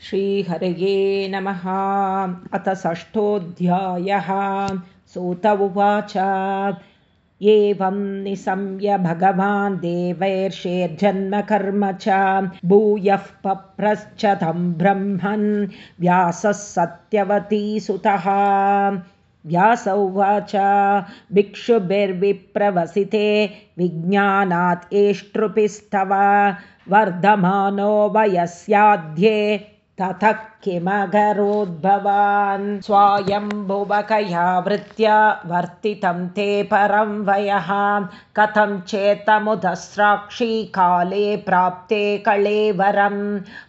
श्रीहरये नमः। अथ षष्ठोऽध्यायः। सूत उवाच। एवं निशम्य भगवान् देवैर्षेर्जन्मकर्म च। भूयः पप्रश्च तं ब्रह्मन्। व्यासः सत्यवती सुतः। व्यास उवाच। भिक्षुभिर्विप्रवसिते। विज्ञानात् एष्टृपिस्तव। वर्धमानो वयस्याध्ये ततः किमकरोद्भवान्? स्वायम्भुवकया वृत्या वर्तितं ते परं वयः कथं चेत्तमुदस्राक्षी काले प्राप्ते कलेवरं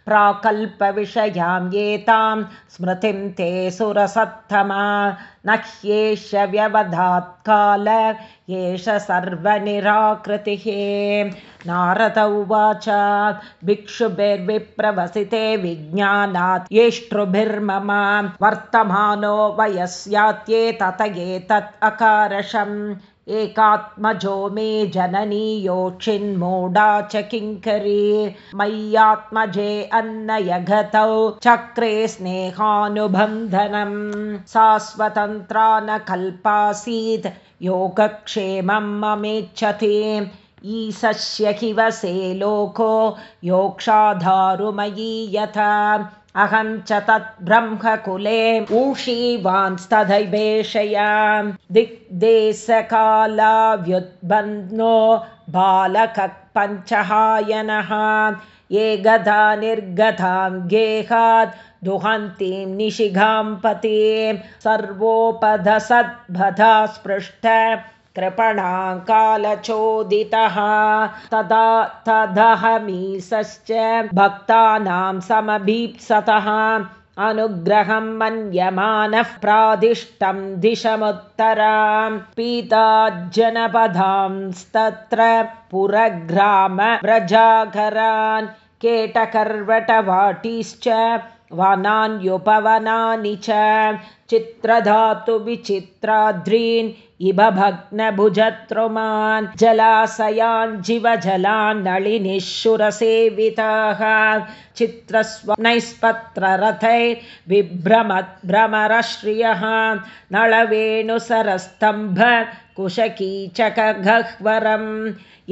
प्राकल्पविषयां एतां स्मृतिं ते सुरसत्तमा न ह्येष व्यवधात्काल एष सर्वनिराकृतिः। नारद उवाच भिक्षुभिर्विप्रवसिते विज्ञानात् येष्टृभिर्मम वर्तमानो वयस्यात्ये तत एतत् अकारशम् एकात्मजो मे जननी योक्षिन्मूढा च किङ्करी। मय्यात्मजे अन्नयगतौ चक्रे स्नेहानुबन्धनं सा स्वतन्त्रा न कल्पासीत् योगक्षेमं ममेच्छति। ईशस्य किवसे लोको योक्षाधारुमयी यथा अहं च तत् ब्रह्मकुले दिग्देशकालाव्युद्बन्नो बालकः पञ्चहायनः ये गधा निर्गतां गेहात् दुहन्तीं निशिघां पतीं सर्वोपधसद्भधा स्पृष्ट कृपणाकालचोदितः तदा तदहमीसश्च भक्तानां समभीप्सतः। अनुग्रहं मन्यमानः प्रादिष्टं दिशमुत्तरां। पीताज्जनपदांस्तत्र पुरग्रामव्रजाकरान् केटकर्वटवाटीश्च वनान्युपवनानि च। चित्रधातुविचित्राद्रीन् इव भग्नभुजत्रुमान् जलाशयान् नळिनिःशुरसेविताः चित्रस्वनैस्पत्ररथैर्बिभ्रमद्भ्रमरश्रियः। नळवेणुसरस्तम्भ कुशकीचकगह्वरम्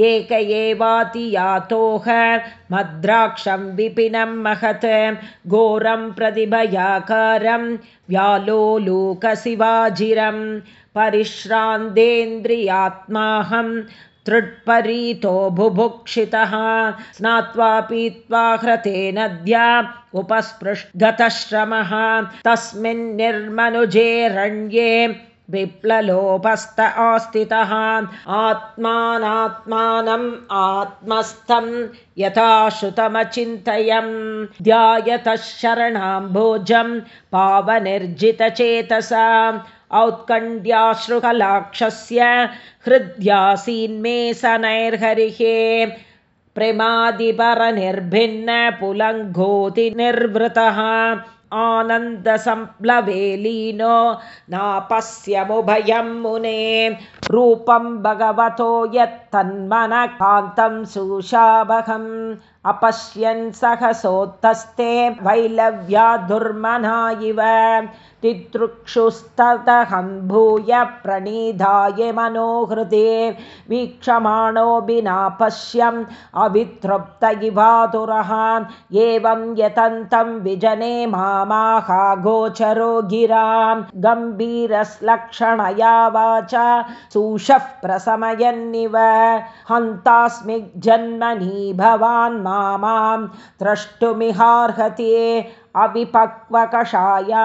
एक एवाति यातोह मद्राक्षं विपिनं महत् घोरं प्रतिभयाकारं व्यालोलूकशिवाजिरं परिश्रान्तेन्द्रियात्माहं तृट्परीतो बुभुक्षितः स्नात्वा पीत्वा ह्रते नद्या उपस्पृष्गतश्रमः तस्मिन् निर्मनुजेरण्ये विप्ललोपस्त आस्थितः आत्मानात्मानम् आत्मस्थं यथा श्रुतमचिन्तयं ध्यायतः शरणाम्भोजं पावनिर्जितचेतसा। औत्कण्ड्याश्रुकलाक्षस्य हृद्यासीन्मे सनैर्हरिः। प्रेमादिपरनिर्भिन्नपुलङ्घोतिनिर्वृतः आनन्दसंप्लवे लीनो नापश्यमुभयं मुने। रूपं भगवतो यत्तन्मनः कान्तं सुशावहम् अपश्यन् सहसोत्तस्ते वैलव्या दुर्मना इव तितृक्षुस्ततहं भूय प्रणिधाय मनोहृदे वीक्षमाणो विना पश्यम् अवितृप्त इवातुरः एवं यतन्तं विजने मामाहा गोचरो गिरां गम्भीरस्लक्षणया वाचा सुषः प्रसमयन्निव। हन्तास्मि जन्मनि भवान् मामां द्रष्टुमिहार्हते अविपक्वकषायाणां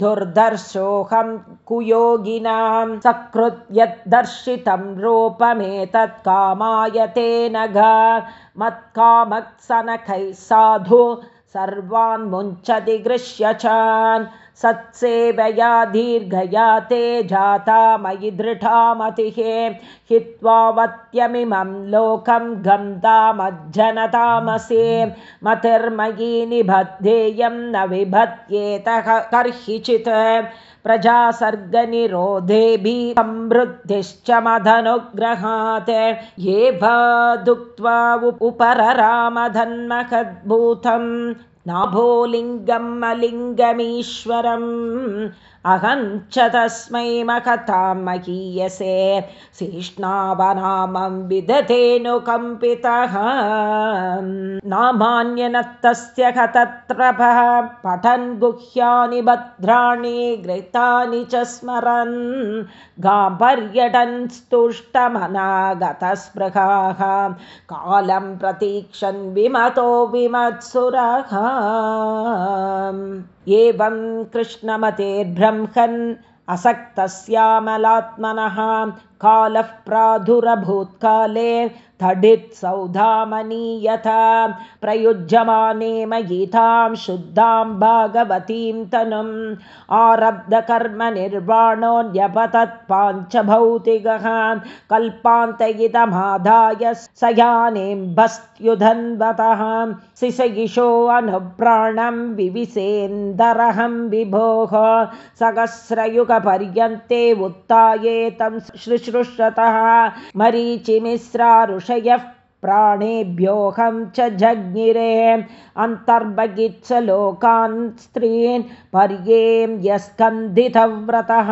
दुर्दर्शोऽहं कुयोगिनां सकृत् यद्दर्शितं रूपमेतत् कामायते नघ मत्कामत्सनखैः साधु सर्वान् मुञ्चति गृह्यचान् सत्सेवया दीर्घया ते जाता मयि दृढा मतिः। हित्वावत्यमिमं लोकं गन्तामज्जनतामसे मतिर्मयि निबद्धेयं न विभत्येतः कर्हिचित्। प्रजासर्गनिरोधेभिः समृद्धिश्च मदनुग्रहात्। ये भादुक्त्वा उपररामधन्महद्भूतं नाभोलिङ्गम् अलिङ्गमीश्वरम् अहं च तस्मै मकथां महीयसे शिष्णावनामं विदधेऽनुकम्पितः नामान्यनत्तस्य कतत्रपः पठन् गुह्यानि भद्राणि घृतानि च स्मरन्। गाम्पर्यटन् स्तुष्टमनागतस्पृहाः कालं प्रतीक्षन् विमतो विमत्सुरः। एवं असक्तस्यामलात्मनः कालः प्रादुरभूत्काले तडित्सौधामनी यथा। प्रयुज्यमानेम गीतां शुद्धां भागवतीं तनुम्। आरब्धकर्मनिर्वाणोऽन्यपतत् पाञ्चभौतिकः। कल्पान्त इदमादाय स यानेम्भस्त्युधन्वतः शिशयिषो अनुप्राणं विविसेन्दरहं विभोः। सहस्रयुगपर्यन्ते उत्थाये तं शुश्रूषतः मरीचिमिश्रा ऋषयः प्राणेभ्योऽहं च जज्ञिरे। अन्तर्भगित्स लोकान् स्त्रीन् पर्यें यस्कन्धितव्रतः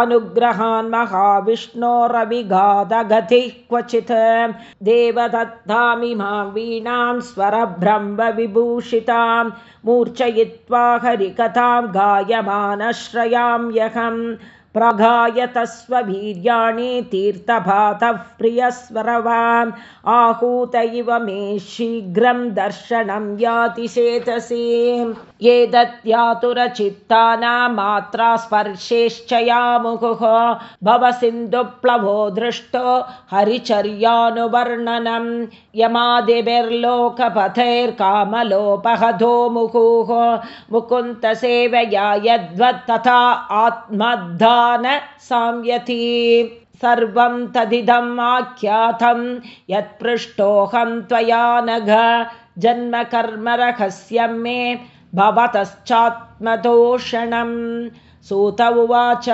अनुग्रहान् महाविष्णोरविगादगतिः क्वचित्। देवदत्तामि मा वीणां स्वरब्रह्मविभूषितां मूर्छयित्वा हरिकथां गायमानश्रयाम्यहम् प्रगायतस्ववीर्याणि तीर्थभातः प्रियस्वरवान्। आहूत इव मे शीघ्रं दर्शनं याति चेतसि एतद्यातुरचित्तानां मात्रा स्पर्शेश्च यामुहुः भवसिन्धुप्लवो दृष्टो हरिचर्यानुवर्णनं। यमादिभिर्लोकपथैर्कामलोपहधो मुहुः मुकुन्तसेवया यद्वत् तथा आत्मद्धा न साम्यति सर्वं तदिदम् आख्यातं यत्पृष्टोऽहं त्वया नघ। जन्मकर्मरहस्यं मे। भवतश्चात्मतोषणम् सूत उवाच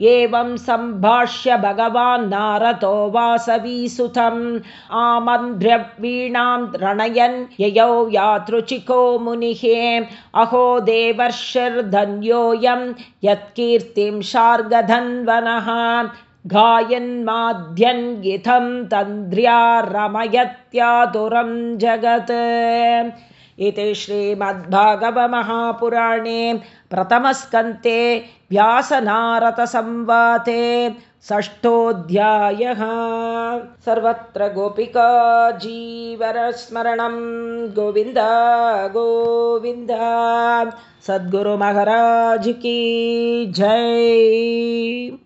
एवं सम्भाष्य भगवान् नारतो वासवीसुतम् आमन्त्र्यवीणां रणयन् ययौ यातृचिको मुनिः। अहो देवर्षिर्धन्योऽयं यत्कीर्तिं शार्गधन्वनः। इथं तन्द्र्या रमयत्यातुरं जगत्। इति श्रीमद्भागवमहापुराणे प्रथमस्कन्ते व्यासनारतसंवाते षष्ठोऽध्यायः। सर्वत्र गोपिका जीवरस्मरणं। गोविन्द गोविन्द। सद्गुरुमहाराज की जय